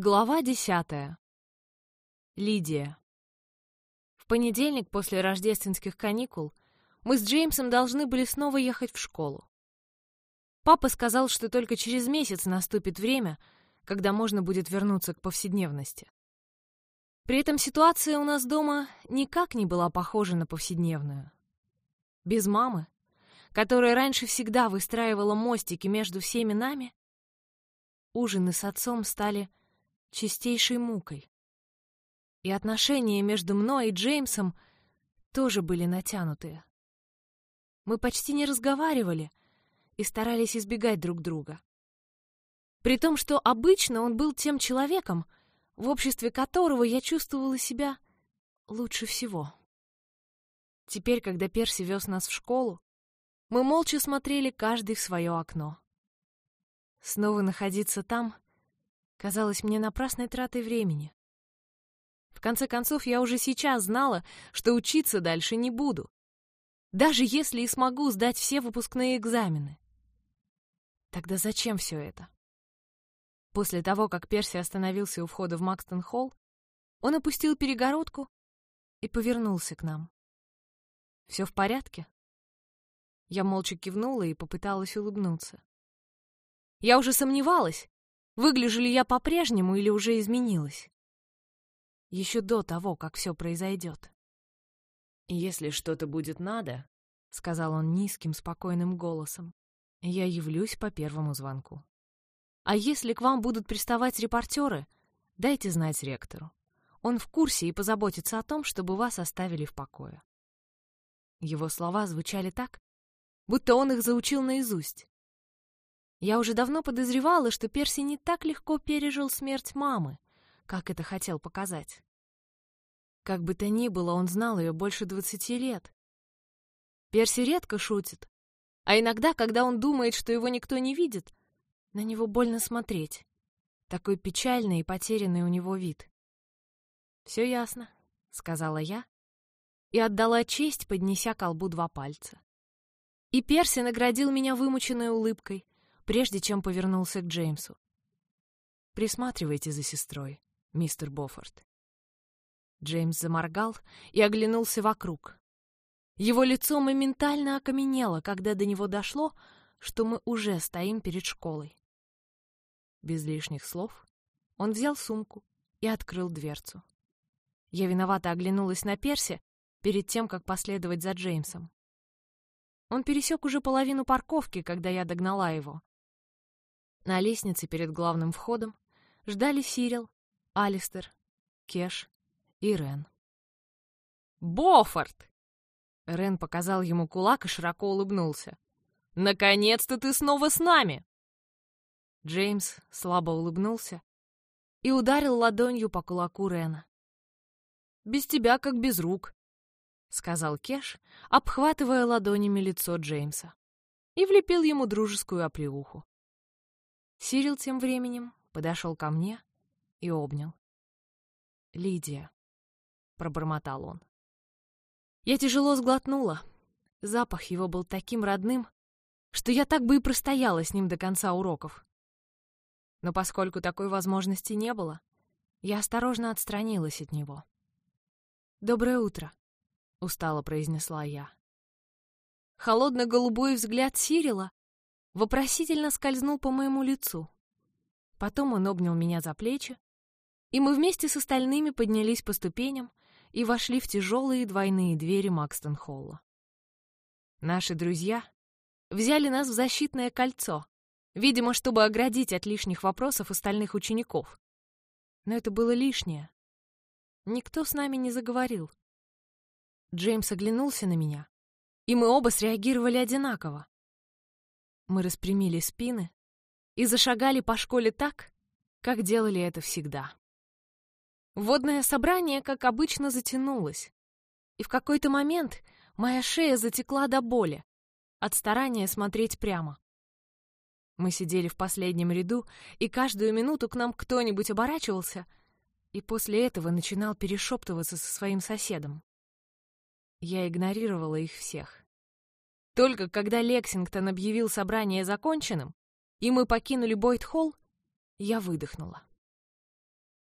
Глава десятая. Лидия. В понедельник после рождественских каникул мы с Джеймсом должны были снова ехать в школу. Папа сказал, что только через месяц наступит время, когда можно будет вернуться к повседневности. При этом ситуация у нас дома никак не была похожа на повседневную. Без мамы, которая раньше всегда выстраивала мостики между всеми нами, ужины с отцом стали чистейшей мукой. И отношения между мной и Джеймсом тоже были натянутые. Мы почти не разговаривали и старались избегать друг друга. При том, что обычно он был тем человеком, в обществе которого я чувствовала себя лучше всего. Теперь, когда Перси вез нас в школу, мы молча смотрели каждый в свое окно. Снова находиться там — казалось мне напрасной тратой времени. В конце концов, я уже сейчас знала, что учиться дальше не буду. Даже если и смогу сдать все выпускные экзамены. Тогда зачем все это? После того, как Перси остановился у входа в Макстон-холл, он опустил перегородку и повернулся к нам. «Все в порядке?» Я молча кивнула и попыталась улыбнуться. Я уже сомневалась, Выгляжу ли я по-прежнему или уже изменилась? Еще до того, как все произойдет. «Если что-то будет надо», — сказал он низким, спокойным голосом, — «я явлюсь по первому звонку. А если к вам будут приставать репортеры, дайте знать ректору. Он в курсе и позаботится о том, чтобы вас оставили в покое». Его слова звучали так, будто он их заучил наизусть. Я уже давно подозревала, что Перси не так легко пережил смерть мамы, как это хотел показать. Как бы то ни было, он знал ее больше двадцати лет. Перси редко шутит, а иногда, когда он думает, что его никто не видит, на него больно смотреть. Такой печальный и потерянный у него вид. «Все ясно», — сказала я и отдала честь, поднеся колбу два пальца. И Перси наградил меня вымученной улыбкой, прежде чем повернулся к Джеймсу. «Присматривайте за сестрой, мистер Боффорд». Джеймс заморгал и оглянулся вокруг. Его лицо моментально окаменело, когда до него дошло, что мы уже стоим перед школой. Без лишних слов он взял сумку и открыл дверцу. Я виновато оглянулась на Перси перед тем, как последовать за Джеймсом. Он пересек уже половину парковки, когда я догнала его. На лестнице перед главным входом ждали Сирил, Алистер, Кеш и Рен. «Боффорд!» Рен показал ему кулак и широко улыбнулся. «Наконец-то ты снова с нами!» Джеймс слабо улыбнулся и ударил ладонью по кулаку Рена. «Без тебя как без рук», — сказал Кеш, обхватывая ладонями лицо Джеймса, и влепил ему дружескую оплеуху. Сирил тем временем подошел ко мне и обнял. «Лидия», — пробормотал он. Я тяжело сглотнула. Запах его был таким родным, что я так бы и простояла с ним до конца уроков. Но поскольку такой возможности не было, я осторожно отстранилась от него. «Доброе утро», — устало произнесла я. Холодно-голубой взгляд Сирила вопросительно скользнул по моему лицу. Потом он обнял меня за плечи, и мы вместе с остальными поднялись по ступеням и вошли в тяжелые двойные двери Макстон-холла. Наши друзья взяли нас в защитное кольцо, видимо, чтобы оградить от лишних вопросов остальных учеников. Но это было лишнее. Никто с нами не заговорил. Джеймс оглянулся на меня, и мы оба среагировали одинаково. Мы распрямили спины и зашагали по школе так, как делали это всегда. Водное собрание, как обычно, затянулось, и в какой-то момент моя шея затекла до боли от старания смотреть прямо. Мы сидели в последнем ряду, и каждую минуту к нам кто-нибудь оборачивался и после этого начинал перешептываться со своим соседом. Я игнорировала их всех. Только когда Лексингтон объявил собрание законченным, и мы покинули Бойт-холл, я выдохнула.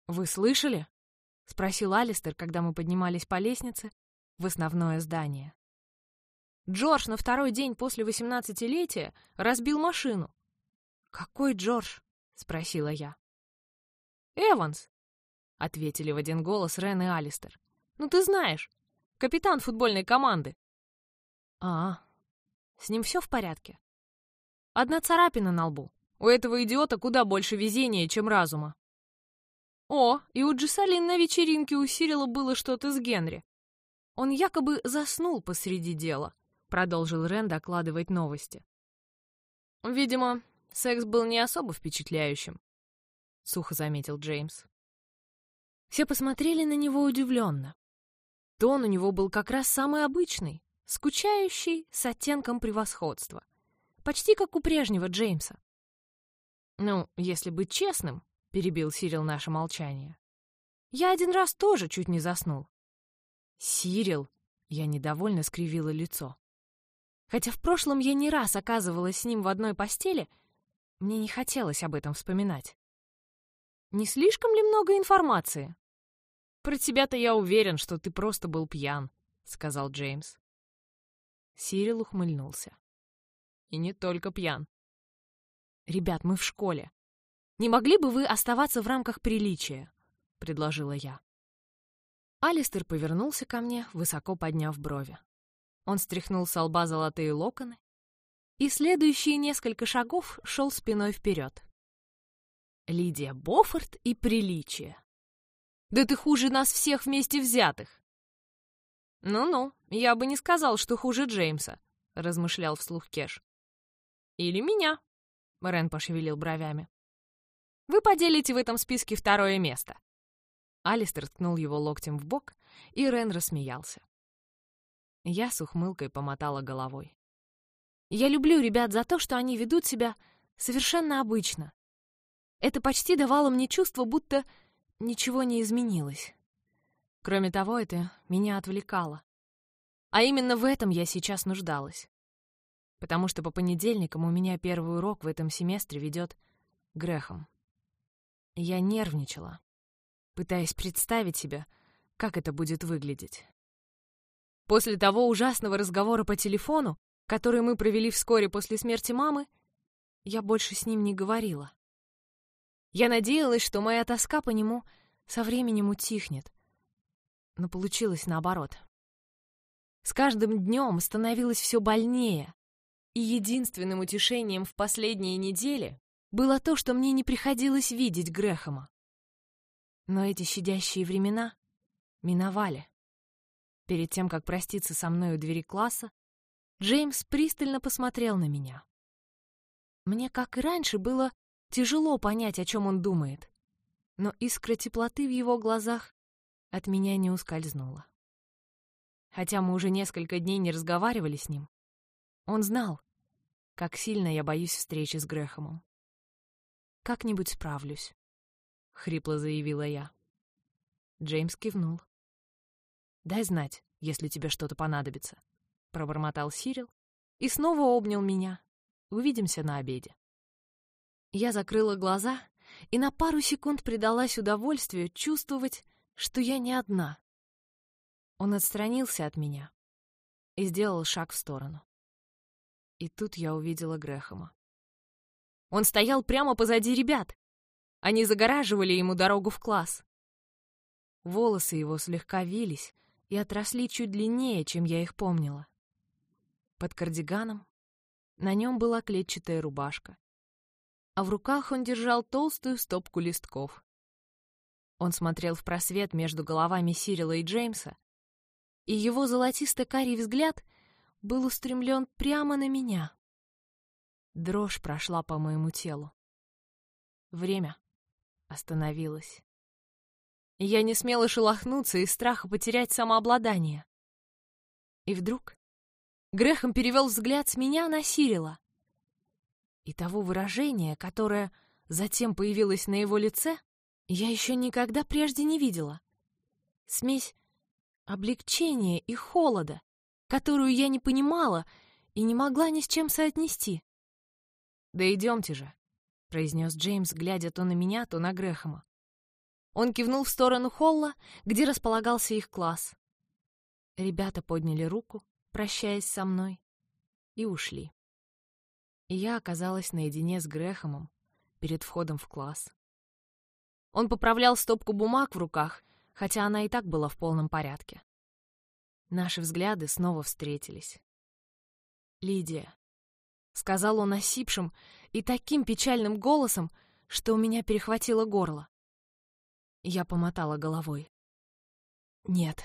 «Вы слышали?» — спросил Алистер, когда мы поднимались по лестнице в основное здание. Джордж на второй день после восемнадцатилетия разбил машину. «Какой Джордж?» — спросила я. «Эванс», — ответили в один голос Рен и Алистер. «Ну ты знаешь, капитан футбольной команды». «А, с ним все в порядке?» «Одна царапина на лбу. У этого идиота куда больше везения, чем разума». «О, и у Джессалин на вечеринке у Сирила было что-то с Генри. Он якобы заснул посреди дела», — продолжил Рен докладывать новости. «Видимо, секс был не особо впечатляющим», — сухо заметил Джеймс. Все посмотрели на него удивленно. Тон у него был как раз самый обычный, скучающий, с оттенком превосходства. Почти как у прежнего Джеймса. «Ну, если быть честным», — перебил Сирил наше молчание, «я один раз тоже чуть не заснул». «Сирил», — я недовольно скривила лицо. Хотя в прошлом я не раз оказывалась с ним в одной постели, мне не хотелось об этом вспоминать. Не слишком ли много информации? Про тебя-то я уверен, что ты просто был пьян, сказал Джеймс. Сирил ухмыльнулся. И не только пьян. Ребят, мы в школе. Не могли бы вы оставаться в рамках приличия? предложила я. Алистер повернулся ко мне, высоко подняв брови. Он стряхнул с лба золотые локоны и следующие несколько шагов шел спиной вперед. Лидия Боффорд и приличие. Да ты хуже нас всех вместе взятых. Ну-ну, я бы не сказал, что хуже Джеймса, размышлял вслух Кеш. Или меня, Рен пошевелил бровями. Вы поделите в этом списке второе место. Алистер ткнул его локтем в бок, и Рен рассмеялся. Я с ухмылкой помотала головой. Я люблю ребят за то, что они ведут себя совершенно обычно. Это почти давало мне чувство, будто ничего не изменилось. Кроме того, это меня отвлекало. А именно в этом я сейчас нуждалась. Потому что по понедельникам у меня первый урок в этом семестре ведет Грехом. Я нервничала, пытаясь представить себе, как это будет выглядеть. После того ужасного разговора по телефону, который мы провели вскоре после смерти мамы, я больше с ним не говорила. Я надеялась, что моя тоска по нему со временем утихнет. Но получилось наоборот. С каждым днем становилось все больнее, и единственным утешением в последние недели было то, что мне не приходилось видеть Грэхэма. Но эти щадящие времена миновали. Перед тем, как проститься со мной у двери класса, Джеймс пристально посмотрел на меня. Мне, как и раньше, было тяжело понять, о чем он думает, но искра теплоты в его глазах от меня не ускользнула. Хотя мы уже несколько дней не разговаривали с ним, он знал, как сильно я боюсь встречи с Грэхомом. «Как-нибудь справлюсь», — хрипло заявила я. Джеймс кивнул. Дай знать, если тебе что-то понадобится», — пробормотал Сирил и снова обнял меня. «Увидимся на обеде». Я закрыла глаза и на пару секунд предалась удовольствию чувствовать, что я не одна. Он отстранился от меня и сделал шаг в сторону. И тут я увидела Грэхэма. Он стоял прямо позади ребят. Они загораживали ему дорогу в класс. Волосы его слегка вились, и отросли чуть длиннее, чем я их помнила. Под кардиганом на нем была клетчатая рубашка, а в руках он держал толстую стопку листков. Он смотрел в просвет между головами Сирила и Джеймса, и его золотисто-карий взгляд был устремлен прямо на меня. Дрожь прошла по моему телу. Время остановилось я не смела шелохнуться из страха потерять самообладание. И вдруг Грехом перевел взгляд с меня на Сирила. И того выражения, которое затем появилось на его лице, я еще никогда прежде не видела. Смесь облегчения и холода, которую я не понимала и не могла ни с чем соотнести. «Да идемте же», — произнес Джеймс, глядя то на меня, то на Грэхэма. Он кивнул в сторону холла, где располагался их класс. Ребята подняли руку, прощаясь со мной, и ушли. И я оказалась наедине с Грэхомом перед входом в класс. Он поправлял стопку бумаг в руках, хотя она и так была в полном порядке. Наши взгляды снова встретились. «Лидия», — сказал он осипшим и таким печальным голосом, что у меня перехватило горло. Я помотала головой. «Нет».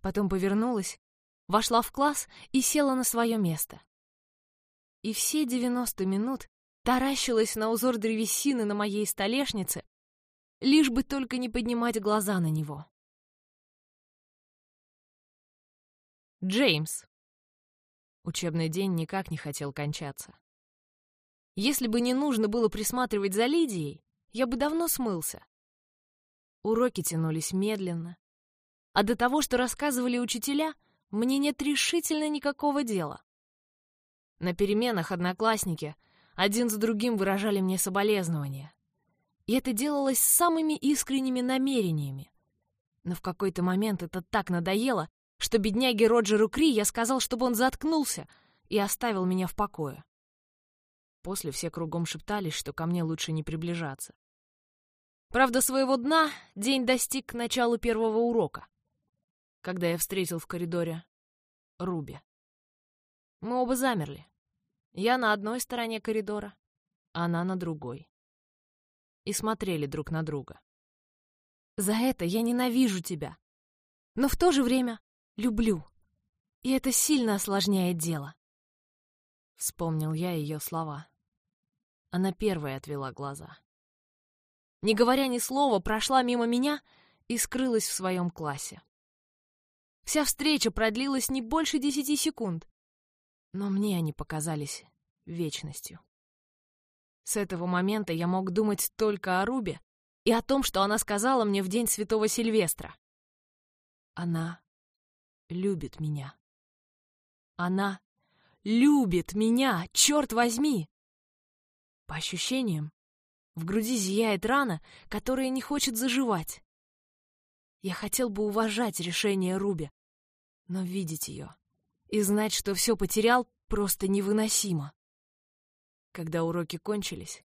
Потом повернулась, вошла в класс и села на свое место. И все девяносто минут таращилась на узор древесины на моей столешнице, лишь бы только не поднимать глаза на него. Джеймс. Учебный день никак не хотел кончаться. Если бы не нужно было присматривать за Лидией, я бы давно смылся. Уроки тянулись медленно. А до того, что рассказывали учителя, мне нет решительно никакого дела. На переменах одноклассники один за другим выражали мне соболезнования. И это делалось с самыми искренними намерениями. Но в какой-то момент это так надоело, что бедняге Роджеру Кри я сказал, чтобы он заткнулся и оставил меня в покое. После все кругом шептались, что ко мне лучше не приближаться. Правда, своего дна день достиг к началу первого урока, когда я встретил в коридоре Руби. Мы оба замерли. Я на одной стороне коридора, она на другой. И смотрели друг на друга. За это я ненавижу тебя. Но в то же время люблю. И это сильно осложняет дело. Вспомнил я ее слова. Она первая отвела глаза. Не говоря ни слова, прошла мимо меня и скрылась в своем классе. Вся встреча продлилась не больше десяти секунд, но мне они показались вечностью. С этого момента я мог думать только о Рубе и о том, что она сказала мне в день Святого Сильвестра. Она любит меня. Она любит меня, черт возьми! По ощущениям, в груди зияет рана, которая не хочет заживать. Я хотел бы уважать решение Руби, но видеть ее и знать, что все потерял, просто невыносимо. Когда уроки кончились,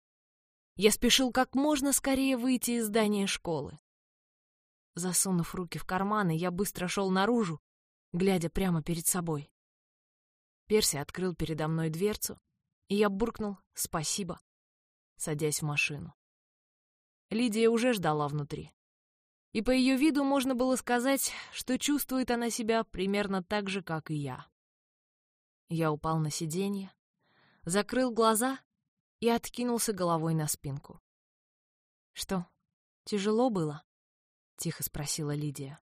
я спешил как можно скорее выйти из здания школы. Засунув руки в карманы, я быстро шел наружу, глядя прямо перед собой. Перси открыл передо мной дверцу, и я буркнул «спасибо», садясь в машину. Лидия уже ждала внутри. И по ее виду можно было сказать, что чувствует она себя примерно так же, как и я. Я упал на сиденье, закрыл глаза и откинулся головой на спинку. «Что, тяжело было?» — тихо спросила Лидия.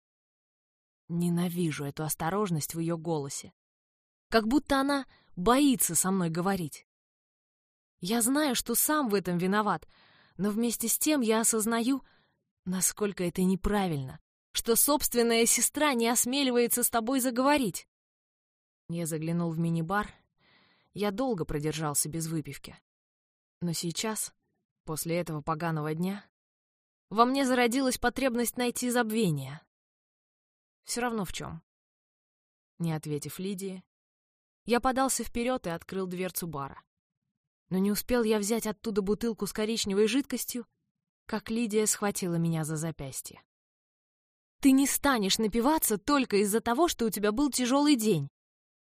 Ненавижу эту осторожность в ее голосе. Как будто она боится со мной говорить. Я знаю, что сам в этом виноват, но вместе с тем я осознаю, насколько это неправильно, что собственная сестра не осмеливается с тобой заговорить. Я заглянул в мини-бар я долго продержался без выпивки. Но сейчас, после этого поганого дня, во мне зародилась потребность найти забвение. Все равно в чем. Не ответив Лидии, я подался вперед и открыл дверцу бара. Но не успел я взять оттуда бутылку с коричневой жидкостью, как Лидия схватила меня за запястье. «Ты не станешь напиваться только из-за того, что у тебя был тяжелый день.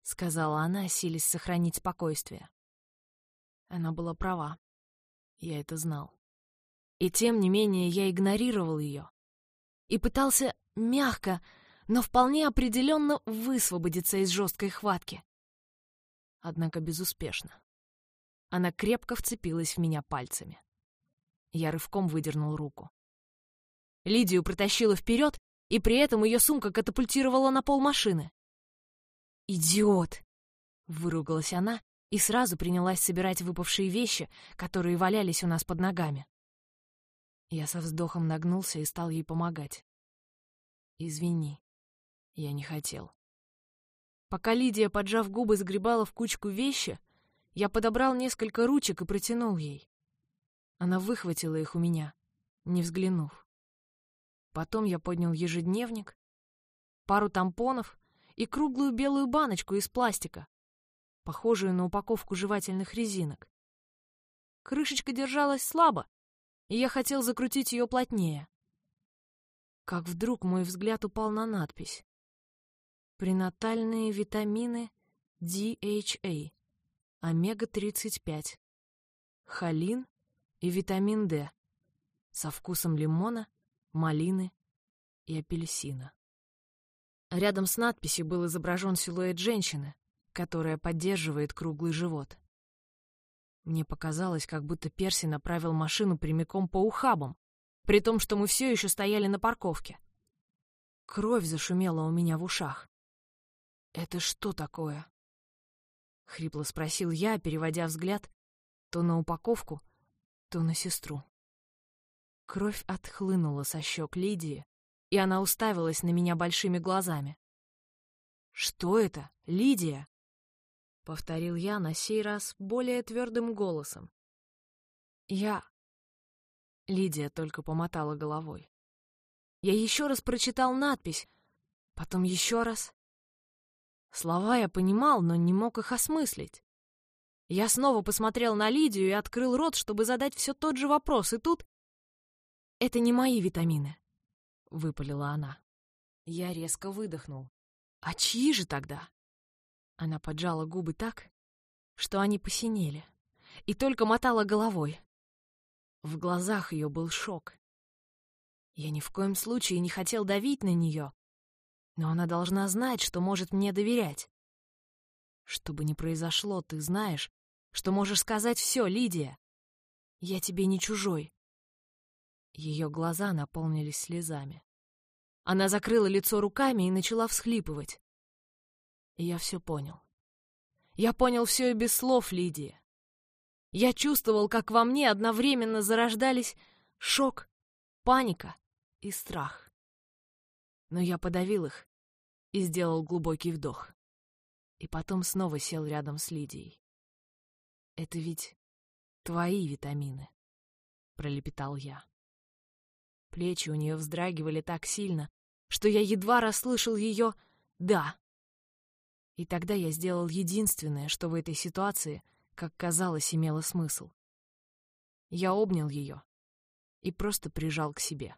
— сказала она, силясь сохранить спокойствие. Она была права. Я это знал. И тем не менее я игнорировал ее. И пытался мягко, но вполне определенно высвободиться из жесткой хватки. Однако безуспешно. Она крепко вцепилась в меня пальцами. Я рывком выдернул руку. Лидию протащила вперед, и при этом ее сумка катапультировала на пол машины. «Идиот!» — выругалась она и сразу принялась собирать выпавшие вещи, которые валялись у нас под ногами. Я со вздохом нагнулся и стал ей помогать. «Извини, я не хотел». Пока Лидия, поджав губы, сгребала в кучку вещи, я подобрал несколько ручек и протянул ей. Она выхватила их у меня не взглянув. Потом я поднял ежедневник, пару тампонов и круглую белую баночку из пластика, похожую на упаковку жевательных резинок. Крышечка держалась слабо, и я хотел закрутить ее плотнее. Как вдруг мой взгляд упал на надпись. Пренатальные витамины DHA, омега-35, холин и витамин D со вкусом лимона, малины и апельсина. Рядом с надписью был изображен силуэт женщины, которая поддерживает круглый живот. Мне показалось, как будто Перси направил машину прямиком по ухабам, при том, что мы все еще стояли на парковке. Кровь зашумела у меня в ушах. «Это что такое?» — хрипло спросил я, переводя взгляд то на упаковку, то на сестру. Кровь отхлынула со щек Лидии, и она уставилась на меня большими глазами. «Что это, Лидия?» — повторил я на сей раз более твердым голосом. «Я...» Лидия только помотала головой. Я еще раз прочитал надпись, потом еще раз. Слова я понимал, но не мог их осмыслить. Я снова посмотрел на Лидию и открыл рот, чтобы задать все тот же вопрос, и тут... «Это не мои витамины», — выпалила она. Я резко выдохнул. «А чьи же тогда?» Она поджала губы так, что они посинели, и только мотала головой. В глазах ее был шок. Я ни в коем случае не хотел давить на нее, но она должна знать, что может мне доверять. Что бы ни произошло, ты знаешь, что можешь сказать все, Лидия. Я тебе не чужой. Ее глаза наполнились слезами. Она закрыла лицо руками и начала всхлипывать. Я все понял. Я понял все и без слов Лидии. Я чувствовал, как во мне одновременно зарождались шок, паника и страх. Но я подавил их и сделал глубокий вдох. И потом снова сел рядом с Лидией. «Это ведь твои витамины», — пролепетал я. Плечи у нее вздрагивали так сильно, что я едва расслышал ее «да». И тогда я сделал единственное, что в этой ситуации, как казалось, имело смысл. Я обнял ее и просто прижал к себе.